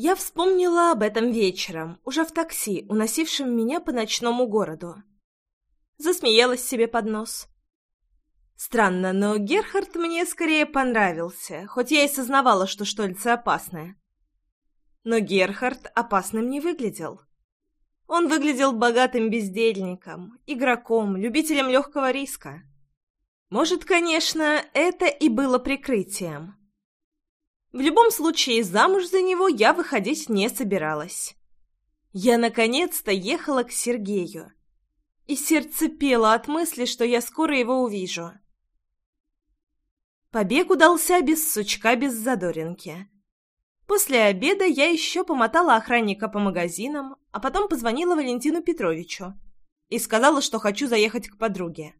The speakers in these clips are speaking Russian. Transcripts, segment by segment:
Я вспомнила об этом вечером, уже в такси, уносившем меня по ночному городу. Засмеялась себе под нос. Странно, но Герхард мне скорее понравился, хоть я и сознавала, что Штольца опасная. Но Герхард опасным не выглядел. Он выглядел богатым бездельником, игроком, любителем легкого риска. Может, конечно, это и было прикрытием. В любом случае, замуж за него я выходить не собиралась. Я наконец-то ехала к Сергею. И сердце пело от мысли, что я скоро его увижу. Побег удался без сучка, без задоринки. После обеда я еще помотала охранника по магазинам, а потом позвонила Валентину Петровичу и сказала, что хочу заехать к подруге.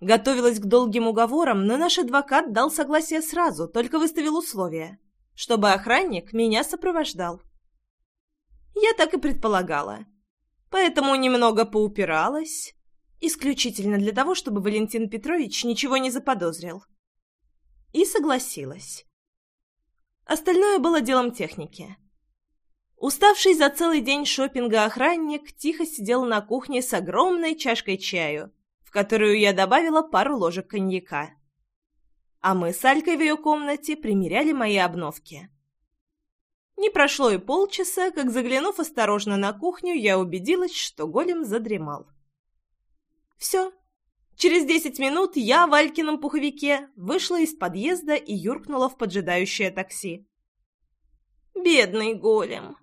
Готовилась к долгим уговорам, но наш адвокат дал согласие сразу, только выставил условия, чтобы охранник меня сопровождал. Я так и предполагала. Поэтому немного поупиралась, исключительно для того, чтобы Валентин Петрович ничего не заподозрил. И согласилась. Остальное было делом техники. Уставший за целый день шопинга охранник тихо сидел на кухне с огромной чашкой чаю которую я добавила пару ложек коньяка. А мы с Алькой в ее комнате примеряли мои обновки. Не прошло и полчаса, как, заглянув осторожно на кухню, я убедилась, что голем задремал. Все. Через десять минут я в Алькином пуховике вышла из подъезда и юркнула в поджидающее такси. Бедный голем.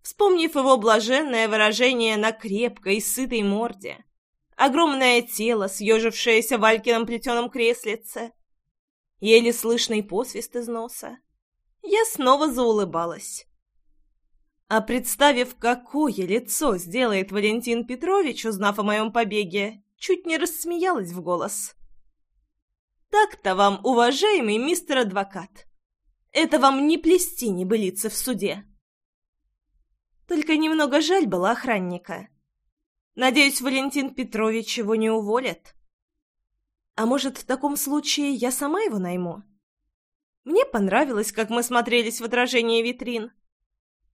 Вспомнив его блаженное выражение на крепкой сытой морде, огромное тело, съежившееся в Алькином плетеном креслице, еле слышный посвист из носа. Я снова заулыбалась. А представив, какое лицо сделает Валентин Петрович, узнав о моем побеге, чуть не рассмеялась в голос. «Так-то вам, уважаемый мистер адвокат! Это вам не плести небылицы в суде!» Только немного жаль было охранника. Надеюсь, Валентин Петрович его не уволит. А может, в таком случае я сама его найму? Мне понравилось, как мы смотрелись в отражении витрин.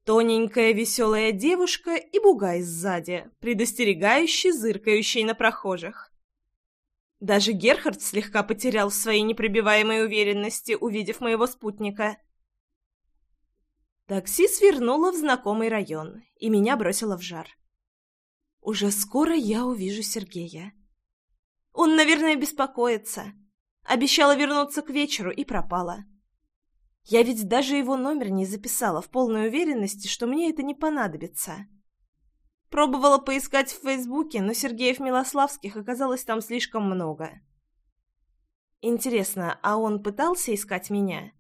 Тоненькая веселая девушка и бугай сзади, предостерегающий, зыркающий на прохожих. Даже Герхард слегка потерял своей непробиваемой уверенности, увидев моего спутника. Такси свернуло в знакомый район, и меня бросило в жар. Уже скоро я увижу Сергея. Он, наверное, беспокоится. Обещала вернуться к вечеру и пропала. Я ведь даже его номер не записала в полной уверенности, что мне это не понадобится. Пробовала поискать в Фейсбуке, но Сергеев Милославских оказалось там слишком много. Интересно, а он пытался искать меня?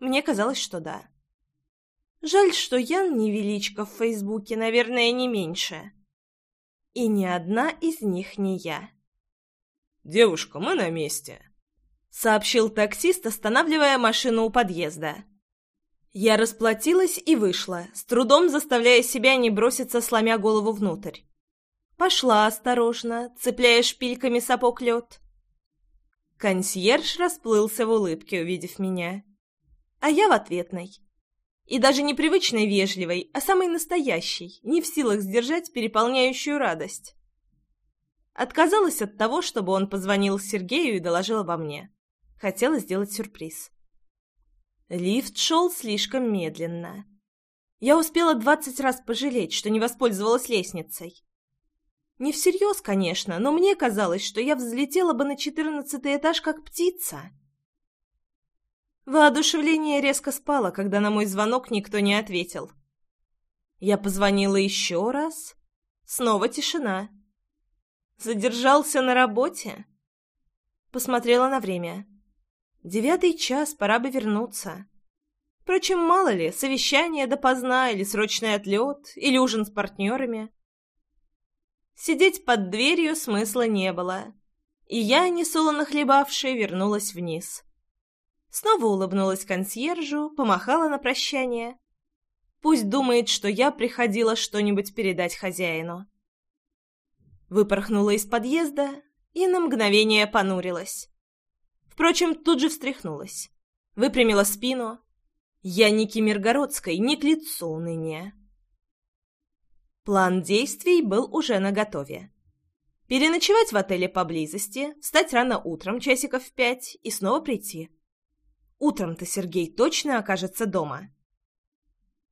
Мне казалось, что да. Жаль, что Ян невеличко в Фейсбуке, наверное, не меньше. И ни одна из них не я. «Девушка, мы на месте», — сообщил таксист, останавливая машину у подъезда. Я расплатилась и вышла, с трудом заставляя себя не броситься, сломя голову внутрь. Пошла осторожно, цепляя шпильками сапог лед. Консьерж расплылся в улыбке, увидев меня. А я в ответной. И даже не привычной вежливой, а самой настоящей, не в силах сдержать переполняющую радость. Отказалась от того, чтобы он позвонил Сергею и доложил обо мне. Хотела сделать сюрприз. Лифт шел слишком медленно. Я успела двадцать раз пожалеть, что не воспользовалась лестницей. Не всерьез, конечно, но мне казалось, что я взлетела бы на четырнадцатый этаж как птица. Воодушевление резко спало, когда на мой звонок никто не ответил. Я позвонила еще раз. Снова тишина. Задержался на работе? Посмотрела на время. Девятый час, пора бы вернуться. Впрочем, мало ли, совещание допоздна, или срочный отлет, или ужин с партнерами. Сидеть под дверью смысла не было, и я, несолоно хлебавшая, вернулась вниз. Снова улыбнулась консьержу, помахала на прощание. Пусть думает, что я приходила что-нибудь передать хозяину. Выпорхнула из подъезда и на мгновение понурилась. Впрочем, тут же встряхнулась. Выпрямила спину. Я не Кемергородской, не к лицу уныния. План действий был уже наготове. Переночевать в отеле поблизости, встать рано утром, часиков в пять, и снова прийти. Утром-то Сергей точно окажется дома.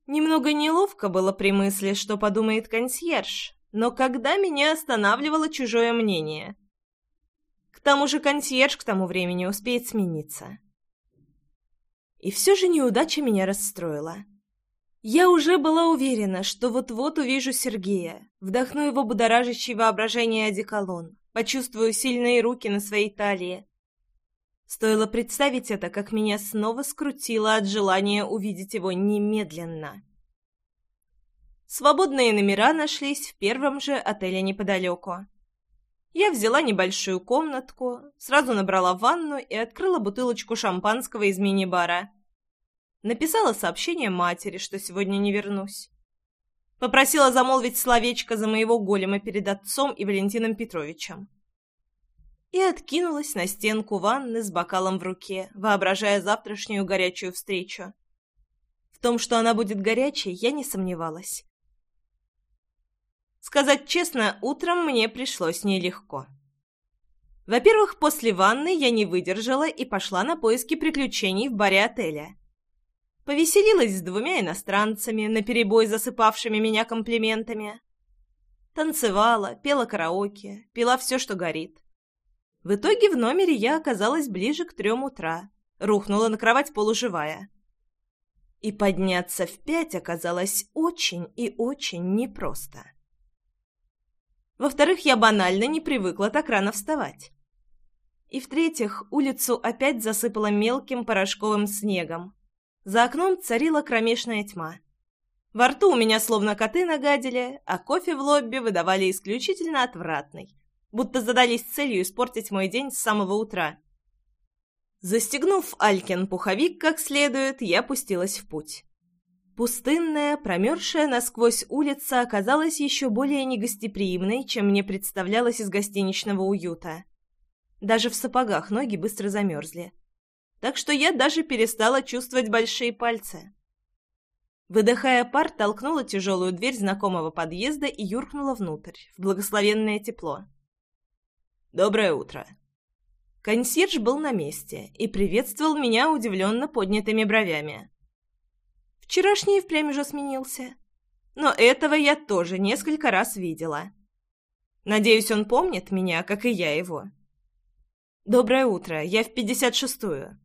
Немного неловко было при мысли, что подумает консьерж, но когда меня останавливало чужое мнение? К тому же консьерж к тому времени успеет смениться. И все же неудача меня расстроила. Я уже была уверена, что вот-вот увижу Сергея, вдохну его будоражащий воображение одеколон, почувствую сильные руки на своей талии. Стоило представить это, как меня снова скрутило от желания увидеть его немедленно. Свободные номера нашлись в первом же отеле неподалеку. Я взяла небольшую комнатку, сразу набрала ванну и открыла бутылочку шампанского из мини-бара. Написала сообщение матери, что сегодня не вернусь. Попросила замолвить словечко за моего голема перед отцом и Валентином Петровичем. И откинулась на стенку ванны с бокалом в руке, воображая завтрашнюю горячую встречу. В том, что она будет горячей, я не сомневалась. Сказать честно, утром мне пришлось нелегко. Во-первых, после ванны я не выдержала и пошла на поиски приключений в баре отеля. Повеселилась с двумя иностранцами, наперебой засыпавшими меня комплиментами. Танцевала, пела караоке, пила все, что горит. В итоге в номере я оказалась ближе к трем утра, рухнула на кровать полуживая. И подняться в пять оказалось очень и очень непросто. Во-вторых, я банально не привыкла так рано вставать. И в-третьих, улицу опять засыпало мелким порошковым снегом, за окном царила кромешная тьма. Во рту у меня словно коты нагадили, а кофе в лобби выдавали исключительно отвратный, будто задались целью испортить мой день с самого утра. Застегнув Алькин пуховик как следует, я пустилась в путь. Пустынная, промерзшая насквозь улица оказалась еще более негостеприимной, чем мне представлялось из гостиничного уюта. Даже в сапогах ноги быстро замерзли так что я даже перестала чувствовать большие пальцы. Выдыхая пар, толкнула тяжелую дверь знакомого подъезда и юркнула внутрь, в благословенное тепло. «Доброе утро!» Консьерж был на месте и приветствовал меня удивленно поднятыми бровями. Вчерашний впрямь уже сменился. Но этого я тоже несколько раз видела. Надеюсь, он помнит меня, как и я его. «Доброе утро, я в пятьдесят шестую».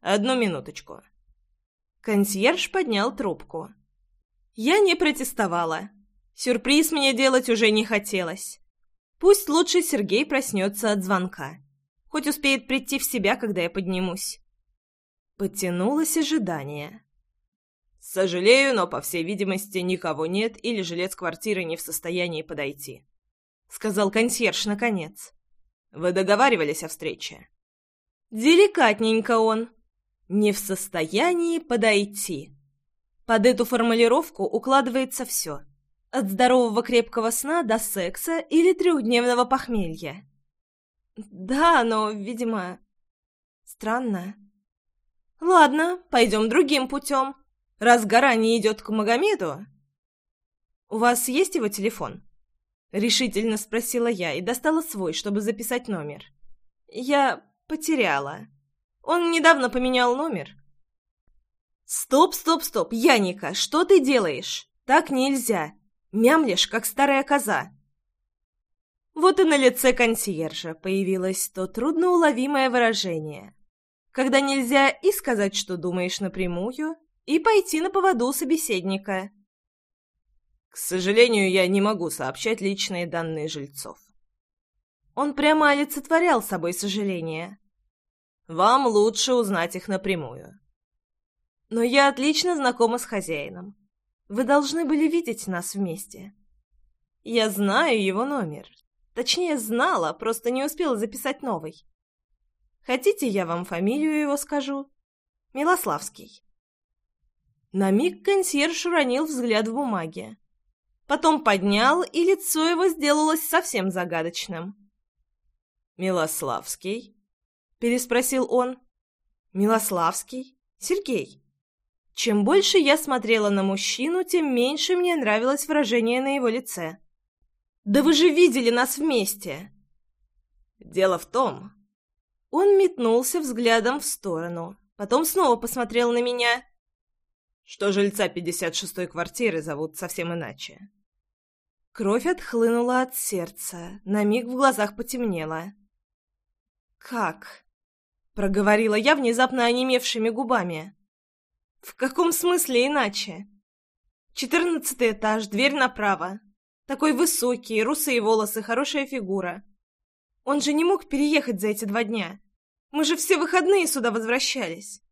Одну минуточку». Консьерж поднял трубку. Я не протестовала. Сюрприз мне делать уже не хотелось. Пусть лучше Сергей проснется от звонка. Хоть успеет прийти в себя, когда я поднимусь. Подтянулось ожидание. «Сожалею, но, по всей видимости, никого нет или жилец квартиры не в состоянии подойти», — сказал консьерж наконец. «Вы договаривались о встрече?» «Деликатненько он», не в состоянии подойти. Под эту формулировку укладывается все. От здорового крепкого сна до секса или трехдневного похмелья. Да, но, видимо, странно. Ладно, пойдем другим путем. Раз гора не идет к Магомеду... «У вас есть его телефон?» Решительно спросила я и достала свой, чтобы записать номер. «Я потеряла». Он недавно поменял номер. «Стоп, стоп, стоп! Яника, что ты делаешь? Так нельзя! Мямлешь, как старая коза!» Вот и на лице консьержа появилось то трудноуловимое выражение, когда нельзя и сказать, что думаешь напрямую, и пойти на поводу собеседника. К сожалению, я не могу сообщать личные данные жильцов. Он прямо олицетворял собой сожаление. Вам лучше узнать их напрямую. Но я отлично знакома с хозяином. Вы должны были видеть нас вместе. Я знаю его номер. Точнее, знала, просто не успела записать новый. Хотите, я вам фамилию его скажу? Милославский. На миг консьерж уронил взгляд в бумаге. Потом поднял, и лицо его сделалось совсем загадочным. «Милославский?» переспросил он. «Милославский? Сергей?» Чем больше я смотрела на мужчину, тем меньше мне нравилось выражение на его лице. «Да вы же видели нас вместе!» «Дело в том...» Он метнулся взглядом в сторону, потом снова посмотрел на меня. «Что жильца 56-й квартиры зовут совсем иначе». Кровь отхлынула от сердца, на миг в глазах потемнело. «Как?» — проговорила я внезапно онемевшими губами. «В каком смысле иначе?» «Четырнадцатый этаж, дверь направо. Такой высокий, русые волосы, хорошая фигура. Он же не мог переехать за эти два дня. Мы же все выходные сюда возвращались».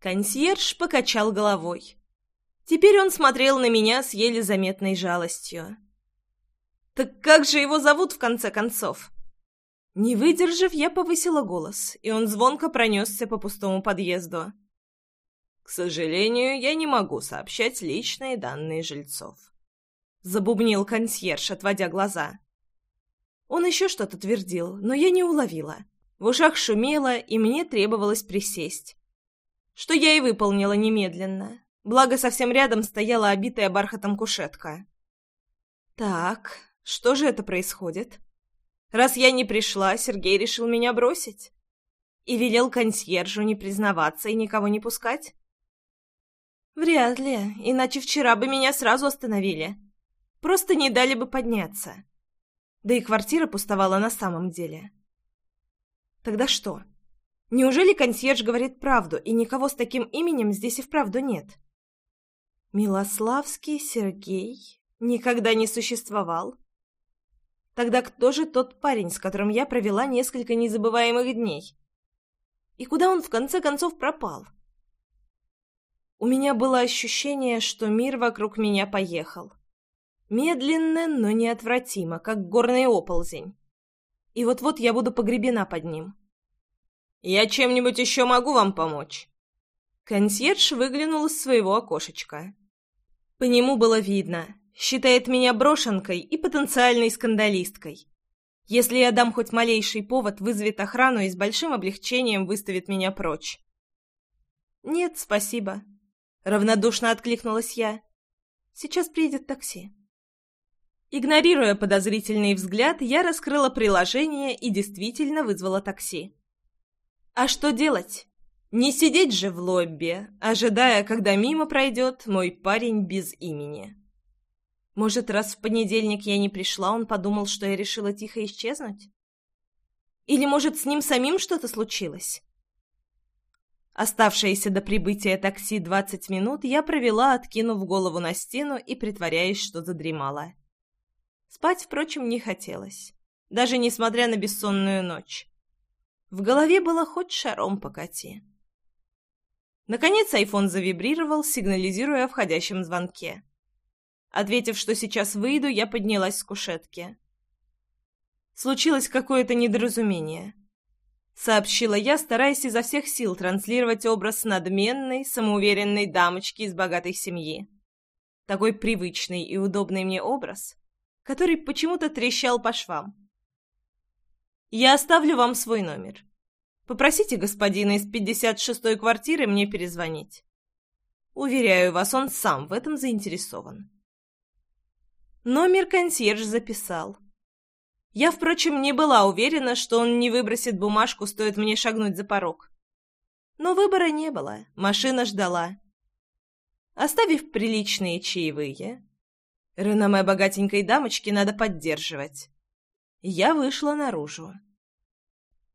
Консьерж покачал головой. Теперь он смотрел на меня с еле заметной жалостью. «Так как же его зовут, в конце концов?» Не выдержав, я повысила голос, и он звонко пронесся по пустому подъезду. К сожалению, я не могу сообщать личные данные жильцов. Забубнил консьерж, отводя глаза. Он еще что-то твердил, но я не уловила. В ушах шумело, и мне требовалось присесть. Что я и выполнила немедленно. Благо, совсем рядом стояла обитая бархатом кушетка. Так, что же это происходит? Раз я не пришла, Сергей решил меня бросить? И велел консьержу не признаваться и никого не пускать? Вряд ли, иначе вчера бы меня сразу остановили. Просто не дали бы подняться. Да и квартира пустовала на самом деле. Тогда что? Неужели консьерж говорит правду, и никого с таким именем здесь и вправду нет? Милославский Сергей никогда не существовал? Тогда кто же тот парень, с которым я провела несколько незабываемых дней? И куда он в конце концов пропал? — у меня было ощущение, что мир вокруг меня поехал. Медленно, но неотвратимо, как горный оползень. И вот-вот я буду погребена под ним. «Я чем-нибудь еще могу вам помочь?» Консьерж выглянул из своего окошечка. По нему было видно, считает меня брошенкой и потенциальной скандалисткой. Если я дам хоть малейший повод, вызовет охрану и с большим облегчением выставит меня прочь. «Нет, спасибо», Равнодушно откликнулась я. Сейчас приедет такси. Игнорируя подозрительный взгляд, я раскрыла приложение и действительно вызвала такси. А что делать? Не сидеть же в лобби, ожидая, когда мимо пройдет мой парень без имени. Может, раз в понедельник я не пришла, он подумал, что я решила тихо исчезнуть? Или, может, с ним самим что-то случилось? Оставшиеся до прибытия такси двадцать минут я провела, откинув голову на стену и притворяясь, что задремала. Спать, впрочем, не хотелось, даже несмотря на бессонную ночь. В голове было хоть шаром покати. Наконец айфон завибрировал, сигнализируя о входящем звонке. Ответив, что сейчас выйду, я поднялась с кушетки. Случилось какое-то недоразумение сообщила я, стараясь изо всех сил транслировать образ надменной, самоуверенной дамочки из богатой семьи. Такой привычный и удобный мне образ, который почему-то трещал по швам. «Я оставлю вам свой номер. Попросите господина из 56-й квартиры мне перезвонить. Уверяю вас, он сам в этом заинтересован». Номер консьерж записал. Я, впрочем, не была уверена, что он не выбросит бумажку, стоит мне шагнуть за порог. Но выбора не было, машина ждала. Оставив приличные чаевые, реноме богатенькой дамочки надо поддерживать. Я вышла наружу.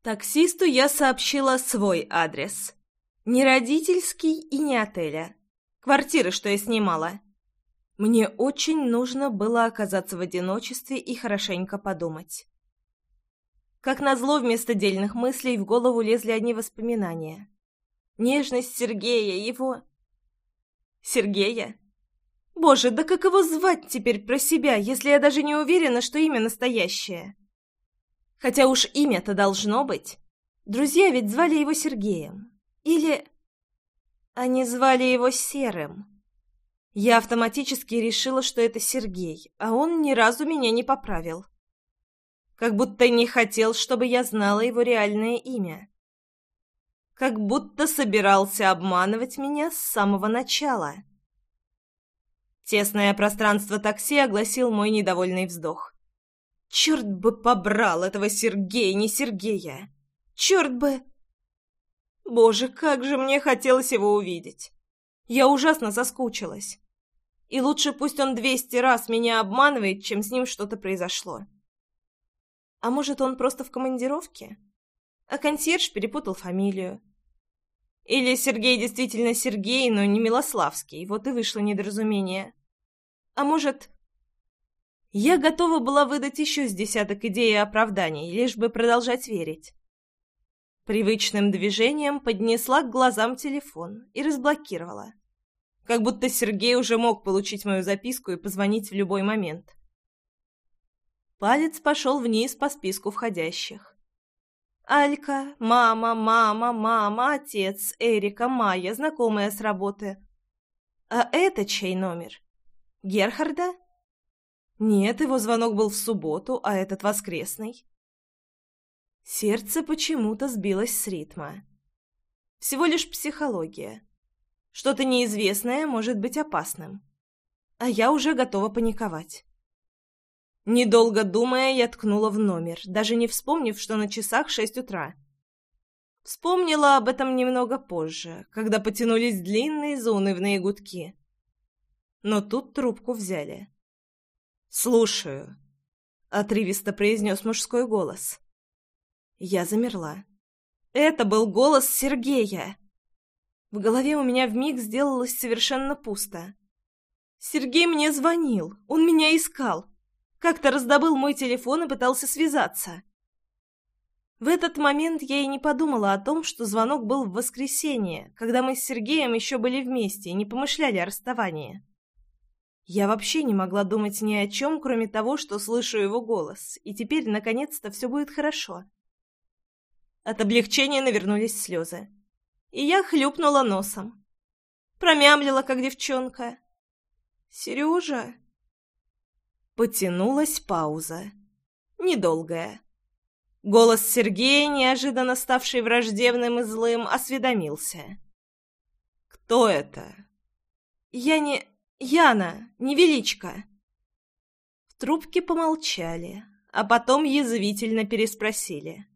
Таксисту я сообщила свой адрес. Не родительский и не отеля. Квартиры, что я снимала. Мне очень нужно было оказаться в одиночестве и хорошенько подумать. Как назло, вместо дельных мыслей в голову лезли одни воспоминания. Нежность Сергея, его... Сергея? Боже, да как его звать теперь про себя, если я даже не уверена, что имя настоящее? Хотя уж имя-то должно быть. Друзья ведь звали его Сергеем. Или... Они звали его Серым. Я автоматически решила, что это Сергей, а он ни разу меня не поправил. Как будто не хотел, чтобы я знала его реальное имя. Как будто собирался обманывать меня с самого начала. Тесное пространство такси огласил мой недовольный вздох. Черт бы побрал этого Сергея, не Сергея! Черт бы... Боже, как же мне хотелось его увидеть! Я ужасно соскучилась. И лучше пусть он двести раз меня обманывает, чем с ним что-то произошло. А может, он просто в командировке? А консьерж перепутал фамилию. Или Сергей действительно Сергей, но не Милославский, вот и вышло недоразумение. А может... Я готова была выдать еще с десяток идей и оправданий, лишь бы продолжать верить. Привычным движением поднесла к глазам телефон и разблокировала. Как будто Сергей уже мог получить мою записку и позвонить в любой момент. Палец пошел вниз по списку входящих. Алька, мама, мама, мама, отец, Эрика, Майя, знакомая с работы. А это чей номер? Герхарда? Нет, его звонок был в субботу, а этот воскресный. Сердце почему-то сбилось с ритма. Всего лишь психология. Что-то неизвестное может быть опасным. А я уже готова паниковать. Недолго думая, я ткнула в номер, даже не вспомнив, что на часах шесть утра. Вспомнила об этом немного позже, когда потянулись длинные заунывные гудки. Но тут трубку взяли. «Слушаю», — отрывисто произнес мужской голос. Я замерла. Это был голос Сергея. В голове у меня вмиг сделалось совершенно пусто. Сергей мне звонил, он меня искал. Как-то раздобыл мой телефон и пытался связаться. В этот момент я и не подумала о том, что звонок был в воскресенье, когда мы с Сергеем еще были вместе и не помышляли о расставании. Я вообще не могла думать ни о чем, кроме того, что слышу его голос, и теперь, наконец-то, все будет хорошо. От облегчения навернулись слезы. И я хлюпнула носом. Промямлила, как девчонка. «Сережа?» Потянулась пауза. Недолгая. Голос Сергея, неожиданно ставший враждебным и злым, осведомился. «Кто это?» «Я не... Яна, невеличка». В трубке помолчали, а потом язвительно переспросили.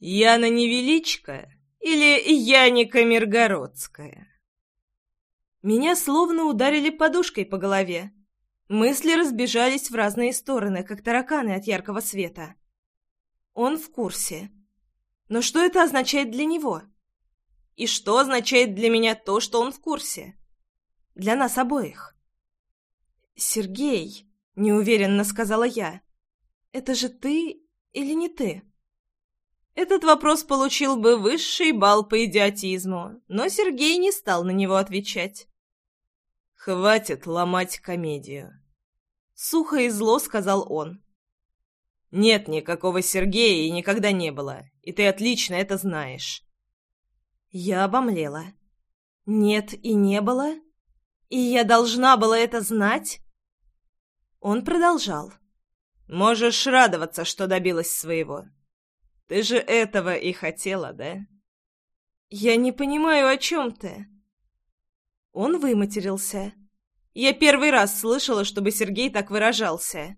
«Яна Невеличка или Яника Миргородская?» Меня словно ударили подушкой по голове. Мысли разбежались в разные стороны, как тараканы от яркого света. Он в курсе. Но что это означает для него? И что означает для меня то, что он в курсе? Для нас обоих. «Сергей», — неуверенно сказала я, — «это же ты или не ты?» Этот вопрос получил бы высший балл по идиотизму, но Сергей не стал на него отвечать. «Хватит ломать комедию», — сухо и зло сказал он. «Нет никакого Сергея и никогда не было, и ты отлично это знаешь». Я обомлела. «Нет и не было? И я должна была это знать?» Он продолжал. «Можешь радоваться, что добилась своего. Ты же этого и хотела, да?» «Я не понимаю, о чем ты?» Он выматерился. Я первый раз слышала, чтобы Сергей так выражался.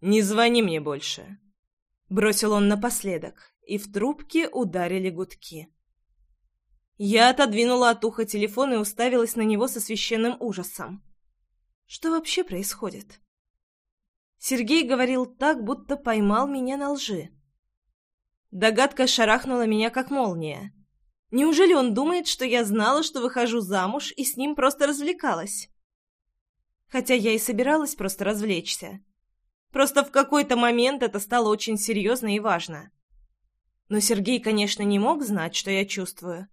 «Не звони мне больше», — бросил он напоследок, и в трубке ударили гудки. Я отодвинула от уха телефон и уставилась на него со священным ужасом. Что вообще происходит? Сергей говорил так, будто поймал меня на лжи. Догадка шарахнула меня, как молния. Неужели он думает, что я знала, что выхожу замуж и с ним просто развлекалась? Хотя я и собиралась просто развлечься. Просто в какой-то момент это стало очень серьезно и важно. Но Сергей, конечно, не мог знать, что я чувствую.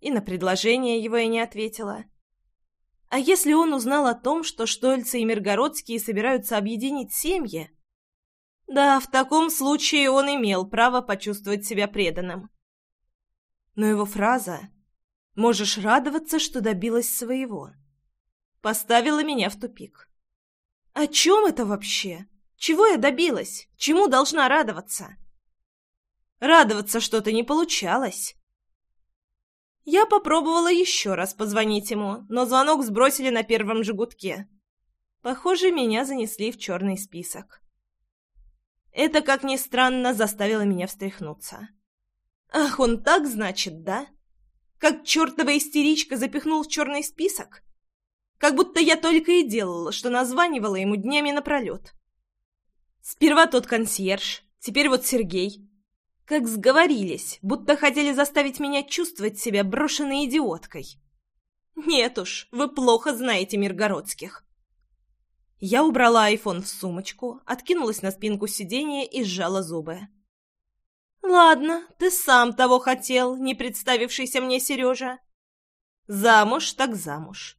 И на предложение его я не ответила. А если он узнал о том, что Штольцы и Миргородские собираются объединить семьи? Да, в таком случае он имел право почувствовать себя преданным но его фраза «Можешь радоваться, что добилась своего» поставила меня в тупик. О чем это вообще? Чего я добилась? Чему должна радоваться? Радоваться что-то не получалось. Я попробовала еще раз позвонить ему, но звонок сбросили на первом же Похоже, меня занесли в черный список. Это, как ни странно, заставило меня встряхнуться. Ах, он так, значит, да? Как чертова истеричка запихнул в черный список? Как будто я только и делала, что названивала ему днями напролет. Сперва тот консьерж, теперь вот Сергей. Как сговорились, будто хотели заставить меня чувствовать себя брошенной идиоткой. Нет уж, вы плохо знаете Миргородских. Я убрала айфон в сумочку, откинулась на спинку сиденья и сжала зубы. «Ладно, ты сам того хотел, не представившийся мне Сережа. Замуж так замуж.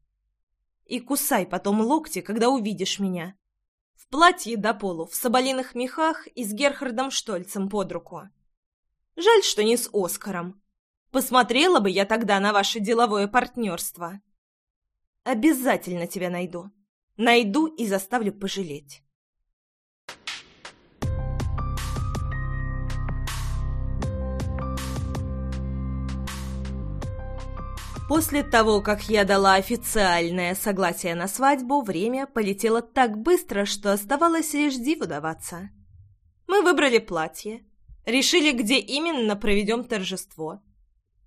И кусай потом локти, когда увидишь меня. В платье до полу, в соболиных мехах и с Герхардом Штольцем под руку. Жаль, что не с Оскаром. Посмотрела бы я тогда на ваше деловое партнерство. Обязательно тебя найду». Найду и заставлю пожалеть. После того, как я дала официальное согласие на свадьбу, время полетело так быстро, что оставалось лишь диву даваться. Мы выбрали платье, решили, где именно проведем торжество,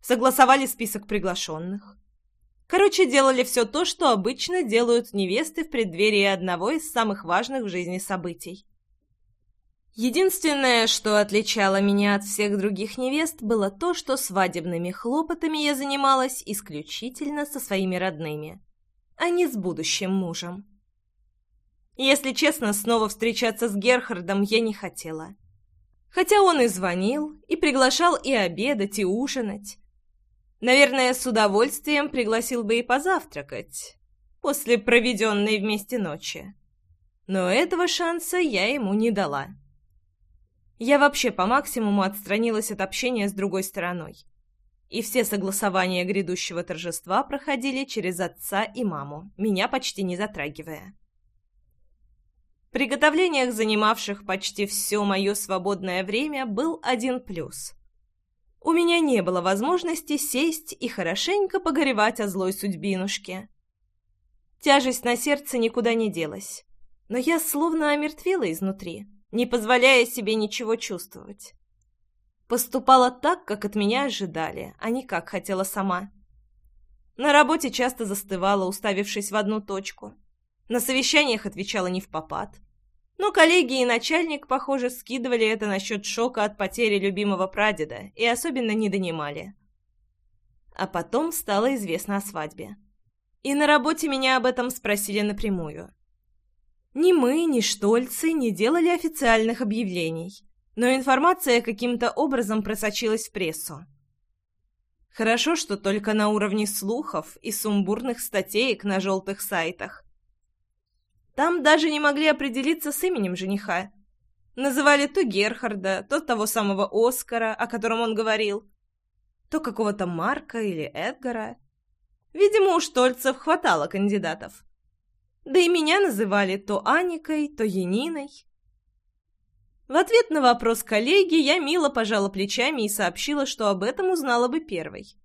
согласовали список приглашенных, Короче, делали все то, что обычно делают невесты в преддверии одного из самых важных в жизни событий. Единственное, что отличало меня от всех других невест, было то, что свадебными хлопотами я занималась исключительно со своими родными, а не с будущим мужем. Если честно, снова встречаться с Герхардом я не хотела. Хотя он и звонил, и приглашал и обедать, и ужинать. Наверное, с удовольствием пригласил бы и позавтракать после проведенной вместе ночи. Но этого шанса я ему не дала. Я вообще по максимуму отстранилась от общения с другой стороной. И все согласования грядущего торжества проходили через отца и маму, меня почти не затрагивая. Приготовлениях, занимавших почти все мое свободное время, был один плюс у меня не было возможности сесть и хорошенько погоревать о злой судьбинушке. Тяжесть на сердце никуда не делась, но я словно омертвела изнутри, не позволяя себе ничего чувствовать. Поступала так, как от меня ожидали, а не как хотела сама. На работе часто застывала, уставившись в одну точку. На совещаниях отвечала не в попад. Но коллеги и начальник, похоже, скидывали это насчет шока от потери любимого прадеда и особенно не донимали. А потом стало известно о свадьбе. И на работе меня об этом спросили напрямую. Ни мы, ни Штольцы не делали официальных объявлений, но информация каким-то образом просочилась в прессу. Хорошо, что только на уровне слухов и сумбурных статеек на желтых сайтах, там даже не могли определиться с именем жениха. Называли то Герхарда, то того самого Оскара, о котором он говорил, то какого-то Марка или Эдгара. Видимо, у Штольцев хватало кандидатов. Да и меня называли то Аникой, то Яниной. В ответ на вопрос коллеги я мило пожала плечами и сообщила, что об этом узнала бы первой.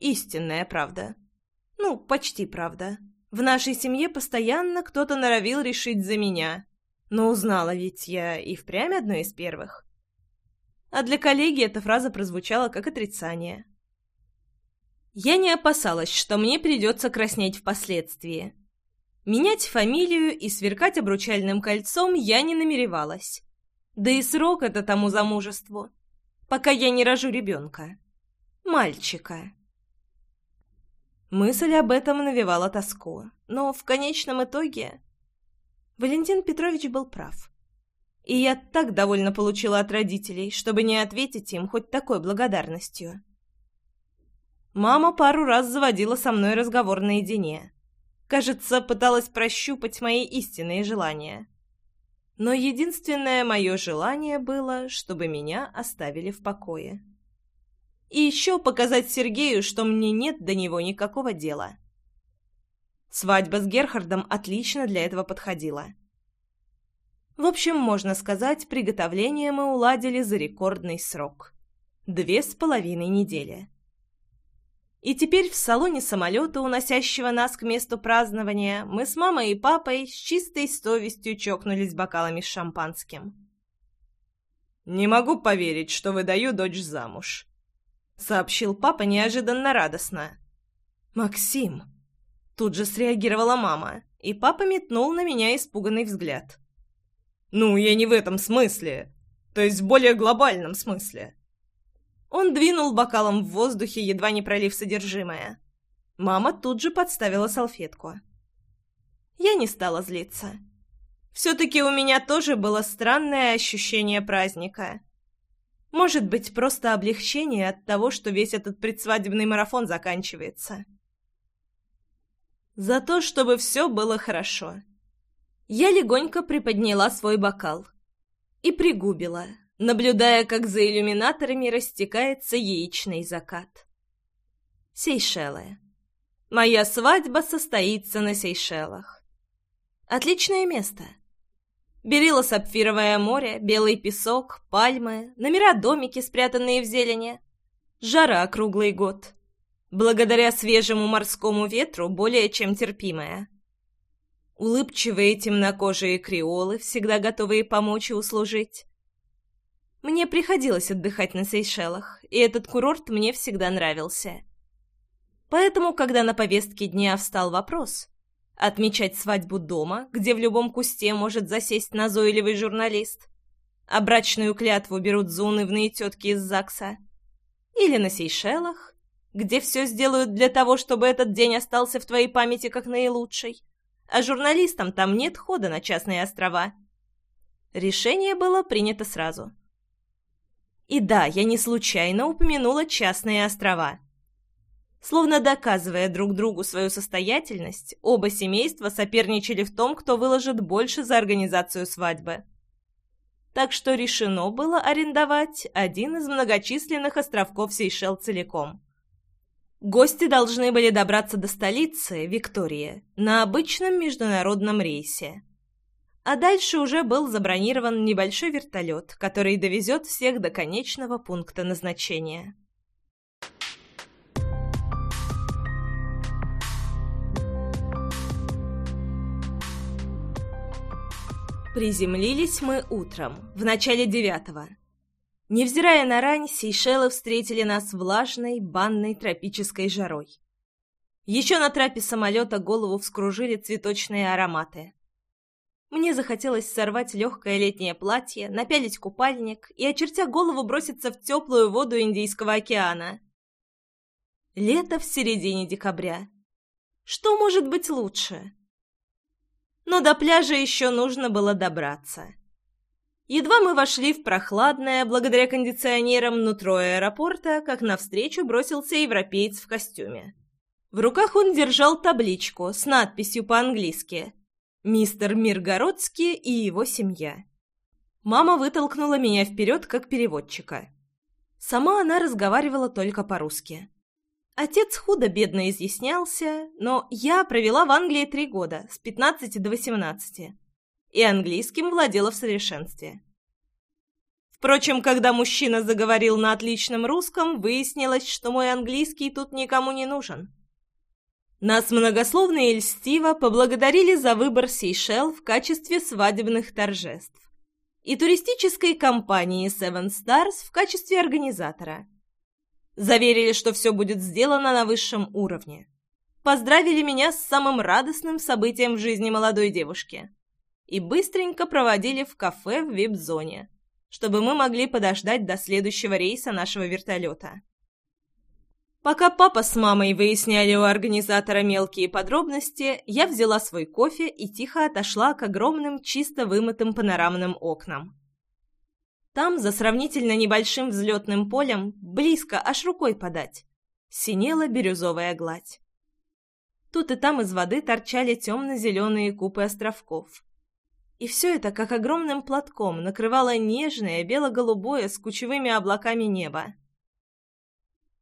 Истинная правда. Ну, почти правда. В нашей семье постоянно кто-то норовил решить за меня. Но узнала ведь я и впрямь одной из первых. А для коллеги эта фраза прозвучала как отрицание. Я не опасалась, что мне придется краснеть впоследствии. Менять фамилию и сверкать обручальным кольцом я не намеревалась. Да и срок это тому замужеству, пока я не рожу ребенка. Мальчика. Мысль об этом навевала тоску, но в конечном итоге... Валентин Петрович был прав. И я так довольно получила от родителей, чтобы не ответить им хоть такой благодарностью. Мама пару раз заводила со мной разговор наедине. Кажется, пыталась прощупать мои истинные желания. Но единственное мое желание было, чтобы меня оставили в покое. И еще показать Сергею, что мне нет до него никакого дела. Свадьба с Герхардом отлично для этого подходила. В общем, можно сказать, приготовление мы уладили за рекордный срок. Две с половиной недели. И теперь в салоне самолета, уносящего нас к месту празднования, мы с мамой и папой с чистой совестью чокнулись бокалами с шампанским. «Не могу поверить, что выдаю дочь замуж», — сообщил папа неожиданно радостно. «Максим!» Тут же среагировала мама, и папа метнул на меня испуганный взгляд. «Ну, я не в этом смысле. То есть в более глобальном смысле». Он двинул бокалом в воздухе, едва не пролив содержимое. Мама тут же подставила салфетку. Я не стала злиться. Все-таки у меня тоже было странное ощущение праздника. Может быть, просто облегчение от того, что весь этот предсвадебный марафон заканчивается. За то, чтобы все было хорошо. Я легонько приподняла свой бокал и пригубила, наблюдая, как за иллюминаторами растекается яичный закат. Сейшелы. Моя свадьба состоится на Сейшелах. Отличное место. Берило-сапфировое море, белый песок, пальмы, номера-домики, спрятанные в зелени. Жара круглый год. Благодаря свежему морскому ветру более чем терпимая. Улыбчивые темнокожие креолы, всегда готовые помочь и услужить. Мне приходилось отдыхать на Сейшелах, и этот курорт мне всегда нравился. Поэтому, когда на повестке дня встал вопрос отмечать свадьбу дома, где в любом кусте может засесть назойливый журналист, а брачную клятву берут заунывные тетки из ЗАГСа, или на Сейшелах, где все сделают для того, чтобы этот день остался в твоей памяти как наилучший, а журналистам там нет хода на частные острова. Решение было принято сразу — и да, я не случайно упомянула частные острова. Словно доказывая друг другу свою состоятельность, оба семейства соперничали в том, кто выложит больше за организацию свадьбы. Так что решено было арендовать один из многочисленных островков Сейшел целиком. Гости должны были добраться до столицы, Виктории, на обычном международном рейсе а дальше уже был забронирован небольшой вертолет, который довезет всех до конечного пункта назначения. Приземлились мы утром, в начале девятого. Невзирая на рань, Сейшелы встретили нас влажной, банной тропической жарой. Еще на трапе самолета голову вскружили цветочные ароматы. Мне захотелось сорвать легкое летнее платье, напялить купальник и, очертя голову, броситься в теплую воду Индийского океана. Лето в середине декабря. Что может быть лучше? Но до пляжа еще нужно было добраться. Едва мы вошли в прохладное, благодаря кондиционерам, нутро аэропорта, как навстречу бросился европеец в костюме. В руках он держал табличку с надписью по-английски Мистер Миргородский и его семья. Мама вытолкнула меня вперед как переводчика. Сама она разговаривала только по-русски. Отец худо-бедно изъяснялся, но я провела в Англии три года, с 15 до 18, и английским владела в совершенстве. Впрочем, когда мужчина заговорил на отличном русском, выяснилось, что мой английский тут никому не нужен. Нас многословно и льстиво поблагодарили за выбор Сейшел в качестве свадебных торжеств и туристической компании Seven Stars в качестве организатора. Заверили, что все будет сделано на высшем уровне. Поздравили меня с самым радостным событием в жизни молодой девушки и быстренько проводили в кафе в вип-зоне, чтобы мы могли подождать до следующего рейса нашего вертолета. Пока папа с мамой выясняли у организатора мелкие подробности, я взяла свой кофе и тихо отошла к огромным чисто вымытым панорамным окнам. Там, за сравнительно небольшим взлетным полем, близко, аж рукой подать, синела бирюзовая гладь. Тут и там из воды торчали темно-зеленые купы островков. И все это, как огромным платком, накрывало нежное бело-голубое с кучевыми облаками небо.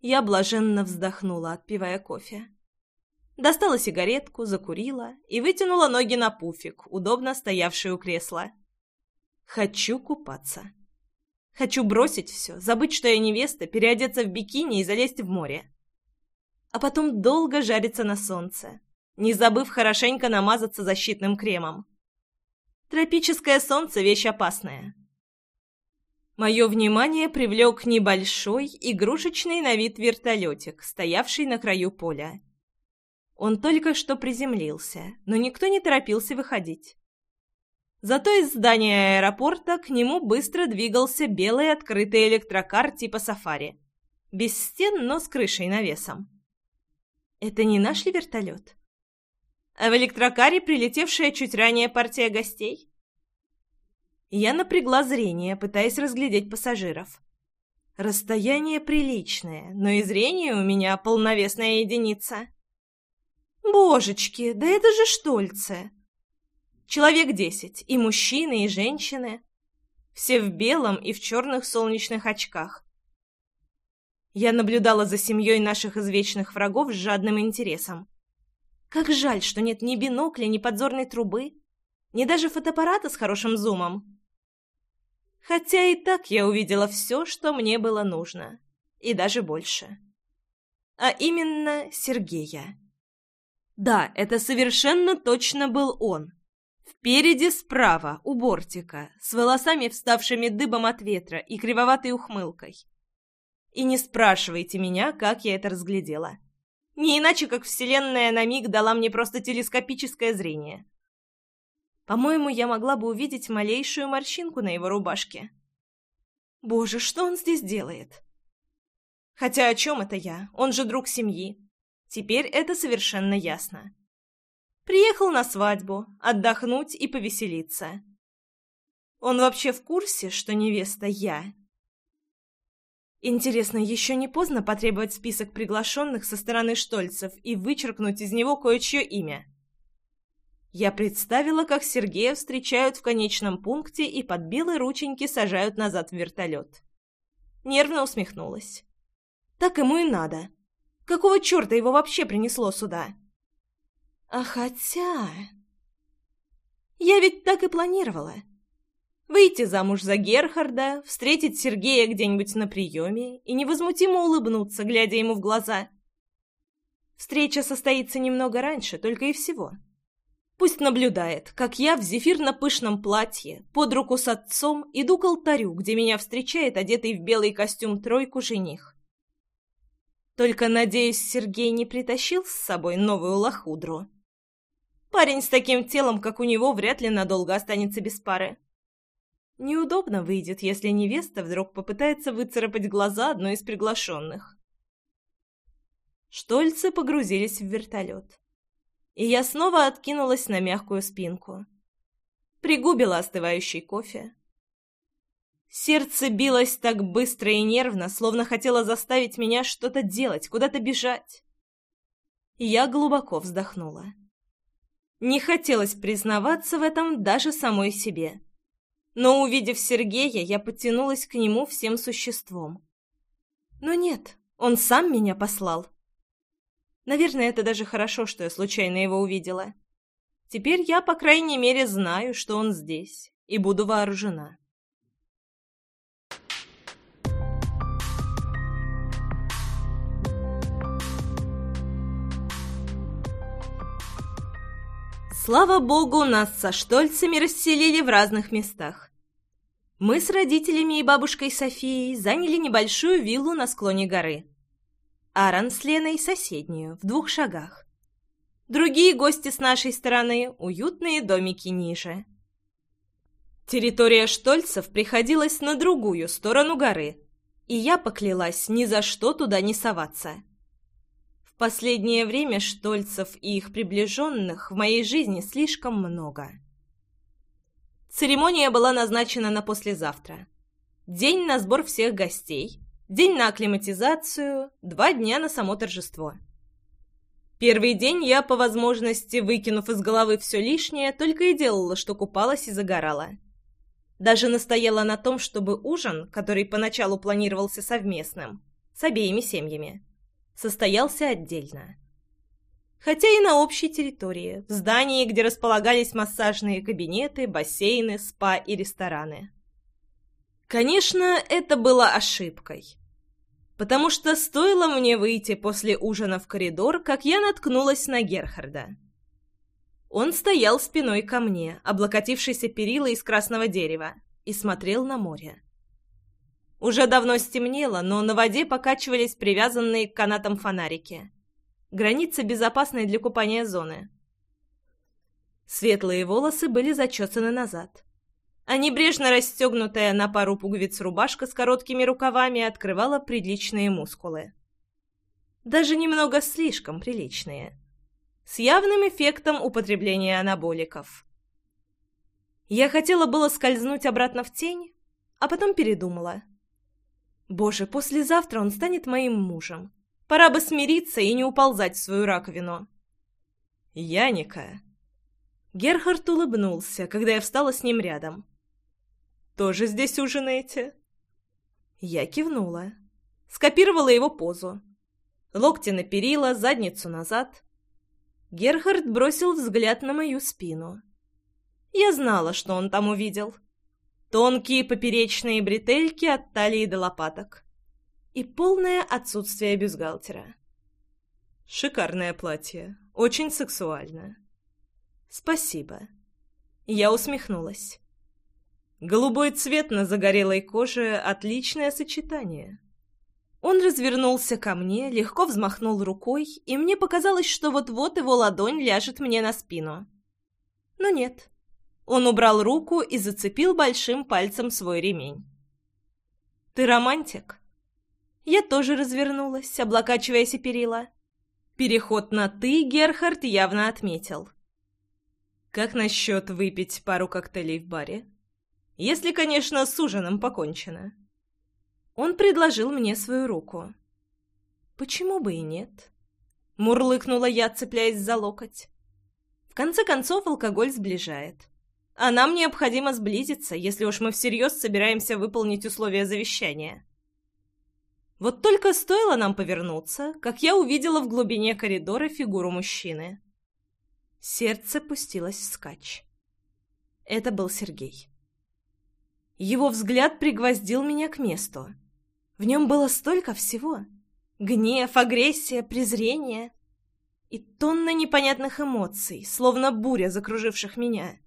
Я блаженно вздохнула, отпивая кофе. Достала сигаретку, закурила и вытянула ноги на пуфик, удобно стоявший у кресла. Хочу купаться. Хочу бросить все, забыть, что я невеста, переодеться в бикини и залезть в море. А потом долго жариться на солнце, не забыв хорошенько намазаться защитным кремом. Тропическое солнце — вещь опасная. Мое внимание привлек небольшой, игрушечный на вид вертолетик, стоявший на краю поля. Он только что приземлился, но никто не торопился выходить. Зато из здания аэропорта к нему быстро двигался белый открытый электрокар типа сафари. Без стен, но с крышей навесом. Это не наш ли вертолет? А в электрокаре прилетевшая чуть ранее партия гостей? Я напрягла зрение, пытаясь разглядеть пассажиров. Расстояние приличное, но и зрение у меня полновесная единица. Божечки, да это же Штольце! Человек десять, и мужчины, и женщины. Все в белом и в черных солнечных очках. Я наблюдала за семьей наших извечных врагов с жадным интересом. Как жаль, что нет ни бинокля, ни подзорной трубы, ни даже фотоаппарата с хорошим зумом. Хотя и так я увидела все, что мне было нужно, и даже больше. А именно Сергея. Да, это совершенно точно был он. Впереди справа, у бортика, с волосами, вставшими дыбом от ветра и кривоватой ухмылкой. И не спрашивайте меня, как я это разглядела. Не иначе, как Вселенная на миг дала мне просто телескопическое зрение. По-моему, я могла бы увидеть малейшую морщинку на его рубашке. Боже, что он здесь делает? Хотя о чем это я? Он же друг семьи. Теперь это совершенно ясно. Приехал на свадьбу, отдохнуть и повеселиться. Он вообще в курсе, что невеста я? Интересно, еще не поздно потребовать список приглашенных со стороны Штольцев и вычеркнуть из него кое-чье имя? Я представила, как Сергея встречают в конечном пункте и под белые рученьки сажают назад в вертолет. Нервно усмехнулась. Так ему и надо. Какого черта его вообще принесло сюда? А хотя... Я ведь так и планировала. Выйти замуж за Герхарда, встретить Сергея где-нибудь на приеме и невозмутимо улыбнуться, глядя ему в глаза. Встреча состоится немного раньше, только и всего. Пусть наблюдает, как я в зефирно-пышном платье, под руку с отцом, иду к алтарю, где меня встречает одетый в белый костюм тройку жених. Только, надеюсь, Сергей не притащил с собой новую лохудру. Парень с таким телом, как у него, вряд ли надолго останется без пары. Неудобно выйдет, если невеста вдруг попытается выцарапать глаза одной из приглашенных. Штольцы погрузились в вертолет. И я снова откинулась на мягкую спинку. Пригубила остывающий кофе. Сердце билось так быстро и нервно, словно хотело заставить меня что-то делать, куда-то бежать. Я глубоко вздохнула. Не хотелось признаваться в этом даже самой себе. Но, увидев Сергея, я потянулась к нему всем существом. Но нет, он сам меня послал. Наверное, это даже хорошо, что я случайно его увидела. Теперь я, по крайней мере, знаю, что он здесь, и буду вооружена. Слава богу, нас со Штольцами расселили в разных местах. Мы с родителями и бабушкой Софией заняли небольшую виллу на склоне горы. Аарон с Леной соседнюю, в двух шагах. Другие гости с нашей стороны — уютные домики ниже. Территория Штольцев приходилась на другую сторону горы, и я поклялась ни за что туда не соваться последнее время Штольцев и их приближенных в моей жизни слишком много. Церемония была назначена на послезавтра. День на сбор всех гостей, день на акклиматизацию, два дня на само торжество. Первый день я, по возможности, выкинув из головы все лишнее, только и делала, что купалась и загорала. Даже настояла на том, чтобы ужин, который поначалу планировался совместным, с обеими семьями, состоялся отдельно. хотя и на общей территории, в здании, где располагались массажные кабинеты, бассейны, спа и рестораны. Конечно, это было ошибкой. Потому что стоило мне выйти после ужина в коридор, как я наткнулась на Герхарда. Он стоял спиной ко мне, облокотившийся перила из красного дерева, и смотрел на море. Уже давно стемнело, но на воде покачивались привязанные к канатам фонарики. Граница безопасной для купания зоны. Светлые волосы были зачесаны назад. А небрежно расстегнутая на пару пуговиц рубашка с короткими рукавами открывала приличные мускулы. Даже немного слишком приличные. С явным эффектом употребления анаболиков. Я хотела было скользнуть обратно в тень, а потом передумала. Боже, послезавтра он станет моим мужем. Пора бы смириться и не уползать в свою раковину. Яника. Герхард улыбнулся, когда я встала с ним рядом. Тоже здесь ужинаете? Я кивнула. Скопировала его позу. Локти на перила, задницу назад. Герхард бросил взгляд на мою спину. Я знала, что он там увидел. Тонкие поперечные бретельки от талии до лопаток и полное отсутствие бюстгальтера. Шикарное платье, очень сексуально. Спасибо. Я усмехнулась. Голубой цвет на загорелой коже — отличное сочетание. Он развернулся ко мне, легко взмахнул рукой, и мне показалось, что вот-вот его ладонь ляжет мне на спину. Но нет. Он убрал руку и зацепил большим пальцем свой ремень. «Ты романтик?» Я тоже развернулась, облокачиваясь о перила. Переход на «ты» Герхард явно отметил. «Как насчет выпить пару коктейлей в баре? Если, конечно, с ужином покончено». Он предложил мне свою руку. «Почему бы и нет?» Мурлыкнула я, цепляясь за локоть. В конце концов, алкоголь сближает. А нам необходимо сблизиться, если уж мы всерьез собираемся выполнить условия завещания. Вот только стоило нам повернуться, как я увидела в глубине коридора фигуру мужчины. Сердце пустилось вскачь. Это был Сергей. Его взгляд пригвоздил меня к месту. В нем было столько всего. Гнев, агрессия, презрение и тонна непонятных эмоций, словно буря, закруживших меня.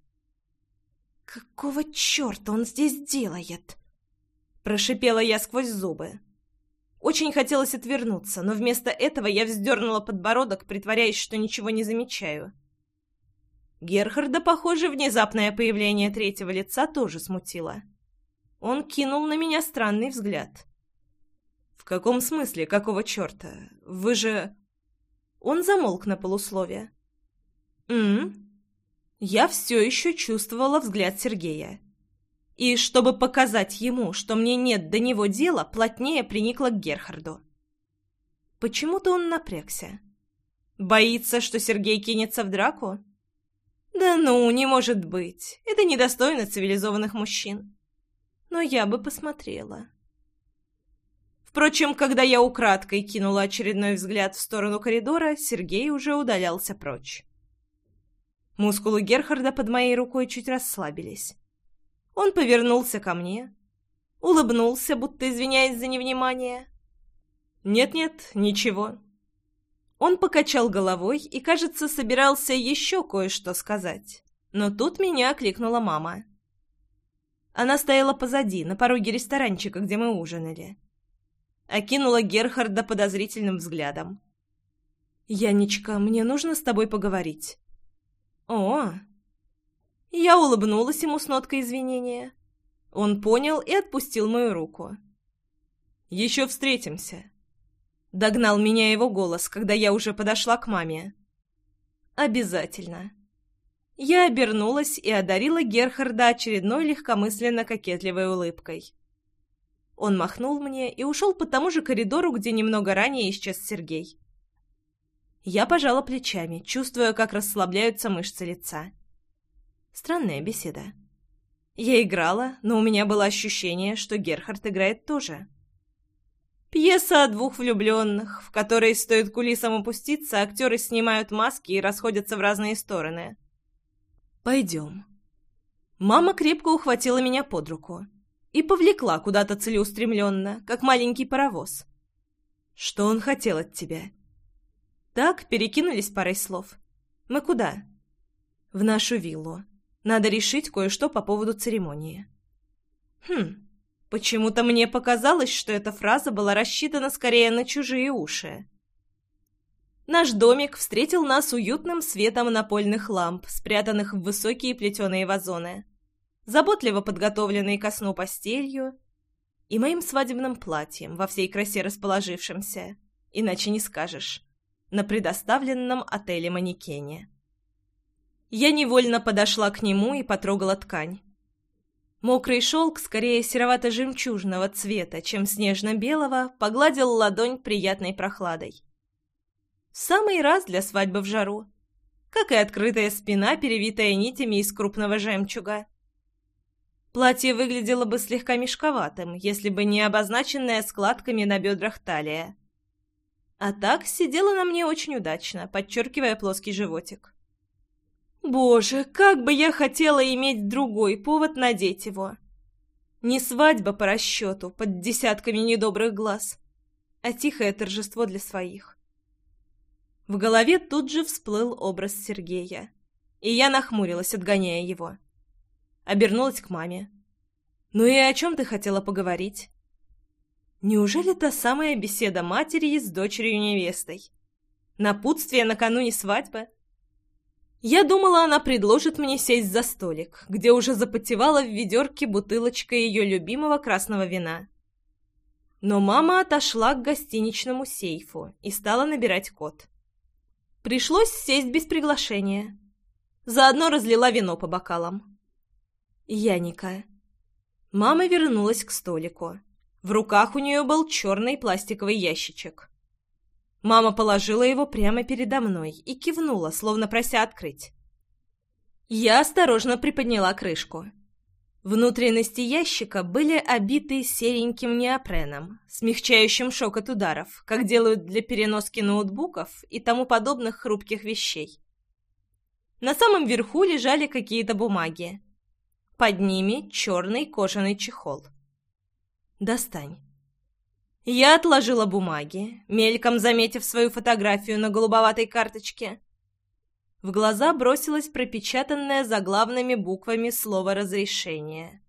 «Какого черта он здесь делает?» Прошипела я сквозь зубы. Очень хотелось отвернуться, но вместо этого я вздернула подбородок, притворяясь, что ничего не замечаю. Герхарда, похоже, внезапное появление третьего лица тоже смутило. Он кинул на меня странный взгляд. «В каком смысле? Какого черта? Вы же...» Он замолк на полусловие. «М?», Я все еще чувствовала взгляд Сергея и, чтобы показать ему, что мне нет до него дела, плотнее приникла к Герхарду. Почему-то он напрягся. Боится, что Сергей кинется в драку? Да ну, не может быть. Это недостойно цивилизованных мужчин. Но я бы посмотрела. Впрочем, когда я украдкой кинула очередной взгляд в сторону коридора, Сергей уже удалялся прочь. Мускулы Герхарда под моей рукой чуть расслабились. Он повернулся ко мне, улыбнулся, будто извиняясь за невнимание. «Нет-нет, ничего». Он покачал головой и, кажется, собирался еще кое-что сказать. Но тут меня окликнула мама. Она стояла позади, на пороге ресторанчика, где мы ужинали. Окинула Герхарда подозрительным взглядом. «Янечка, мне нужно с тобой поговорить». «О, я улыбнулась ему с ноткой извинения. Он понял и отпустил мою руку. «Еще встретимся!» Догнал меня его голос, когда я уже подошла к маме. «Обязательно!» Я обернулась и одарила Герхарда очередной легкомысленно-кокетливой улыбкой. Он махнул мне и ушел по тому же коридору, где немного ранее исчез Сергей. Я пожала плечами, чувствуя, как расслабляются мышцы лица. Странная беседа. Я играла, но у меня было ощущение, что Герхард играет тоже. Пьеса о двух влюбленных, в которой стоит кулисам опуститься, актеры снимают маски и расходятся в разные стороны. «Пойдем». Мама крепко ухватила меня под руку и повлекла куда-то целеустремленно, как маленький паровоз. «Что он хотел от тебя?» Так, перекинулись парой слов. «Мы куда?» «В нашу виллу. Надо решить кое-что по поводу церемонии». «Хм, Почему-то мне показалось, что эта фраза была рассчитана скорее на чужие уши. Наш домик встретил нас уютным светом напольных ламп, спрятанных в высокие плетеные вазоны, заботливо подготовленной ко сну постелью и моим свадебным платьем во всей красе расположившимся, иначе не скажешь, на предоставленном отеле-манекене. Я невольно подошла к нему и потрогала ткань. Мокрый шелк, скорее серовато-жемчужного цвета, чем снежно-белого, погладил ладонь приятной прохладой. самый раз для свадьбы в жару. Как и открытая спина, перевитая нитями из крупного жемчуга. Платье выглядело бы слегка мешковатым, если бы не обозначенная складками на бедрах талия. А так сидела на мне очень удачно, подчеркивая плоский животик. Боже, как бы я хотела иметь другой повод надеть его. Не свадьба по расчету, под десятками недобрых глаз, а тихое торжество для своих. В голове тут же всплыл образ Сергея, и я нахмурилась, отгоняя его. Обернулась к маме. «Ну и о чем ты хотела поговорить?» Неужели та самая беседа матери с дочерью-невестой? Напутствие накануне свадьбы? Я думала, она предложит мне сесть за столик, где уже запотевала в ведерке бутылочка ее любимого красного вина. Но мама отошла к гостиничному сейфу и стала набирать код. Пришлось сесть без приглашения. Заодно разлила вино по бокалам. Яника. Мама вернулась к столику. В руках у нее был черный пластиковый ящичек. Мама положила его прямо передо мной и кивнула, словно прося открыть. Я осторожно приподняла крышку. Внутренности ящика были обиты сереньким неопреном, смягчающим шок от ударов, как делают для переноски ноутбуков и тому подобных хрупких вещей. На самом верху лежали какие-то бумаги. Под ними черный кожаный чехол. «Достань». Я отложила бумаги, мельком заметив свою фотографию на голубоватой карточке. В глаза бросилось пропечатанное заглавными буквами слово «разрешение».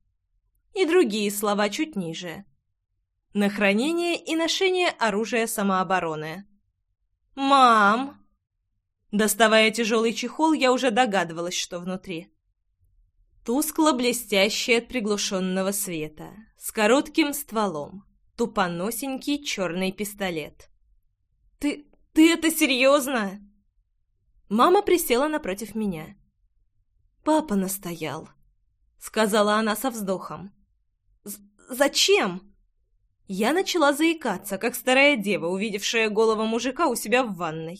И другие слова чуть ниже. На хранение и ношение оружия самообороны. «Мам!» Доставая тяжелый чехол, я уже догадывалась, что внутри. Тускло-блестящий от приглушенного света, с коротким стволом, тупоносенький черный пистолет. «Ты... ты это серьезно?» Мама присела напротив меня. «Папа настоял», — сказала она со вздохом. «Зачем?» Я начала заикаться, как старая дева, увидевшая голого мужика у себя в ванной.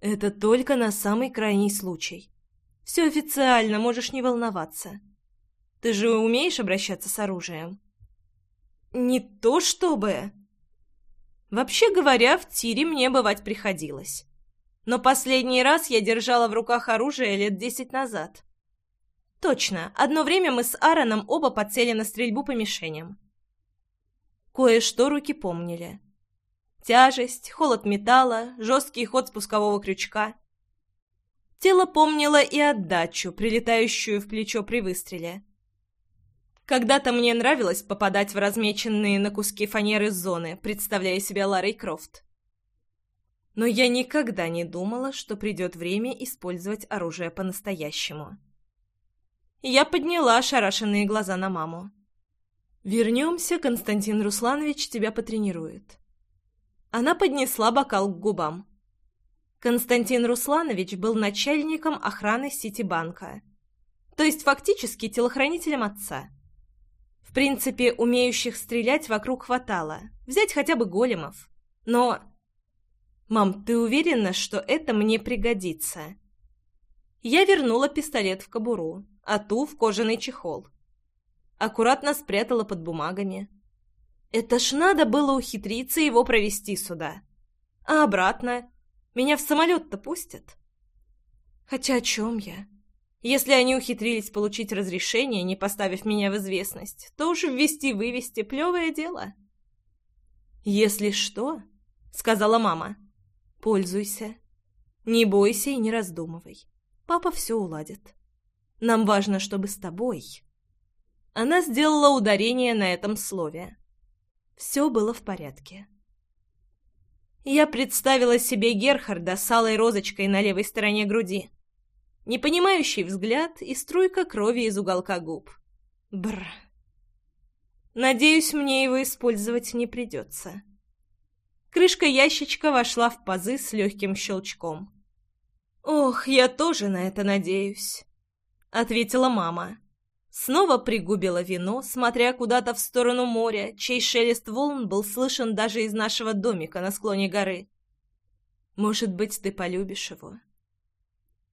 «Это только на самый крайний случай. Все официально, можешь не волноваться. Ты же умеешь обращаться с оружием?» Не то чтобы... Вообще говоря, в тире мне бывать приходилось. Но последний раз я держала в руках оружие лет десять назад. Точно, одно время мы с Аароном оба подсели на стрельбу по мишеням. Кое-что руки помнили. Тяжесть, холод металла, жесткий ход спускового крючка. Тело помнило и отдачу, прилетающую в плечо при выстреле. Когда-то мне нравилось попадать в размеченные на куски фанеры зоны, представляя себя Ларой Крофт. Но я никогда не думала, что придет время использовать оружие по-настоящему. Я подняла ошарашенные глаза на маму. «Вернемся, Константин Русланович тебя потренирует». Она поднесла бокал к губам. Константин Русланович был начальником охраны Ситибанка, то есть фактически телохранителем отца. В принципе, умеющих стрелять вокруг хватало. Взять хотя бы големов. Но... «Мам, ты уверена, что это мне пригодится?» Я вернула пистолет в кобуру, а ту в кожаный чехол. Аккуратно спрятала под бумагами. Это ж надо было ухитриться его провести сюда. А обратно? Меня в самолет-то пустят? Хотя о чем я? Если они ухитрились получить разрешение, не поставив меня в известность, то уж ввести-вывести — плевое дело. «Если что», — сказала мама, — «пользуйся. Не бойся и не раздумывай. Папа все уладит. Нам важно, чтобы с тобой...» Она сделала ударение на этом слове. Все было в порядке. Я представила себе Герхарда с алой розочкой на левой стороне груди. Непонимающий взгляд и струйка крови из уголка губ. Бр. Надеюсь, мне его использовать не придется. Крышка ящичка вошла в пазы с легким щелчком. «Ох, я тоже на это надеюсь», — ответила мама. Снова пригубила вино, смотря куда-то в сторону моря, чей шелест волн был слышен даже из нашего домика на склоне горы. «Может быть, ты полюбишь его?»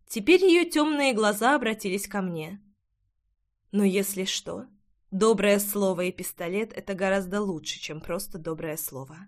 Теперь ее темные глаза обратились ко мне. «Но если что, доброе слово и пистолет — это гораздо лучше, чем просто доброе слово».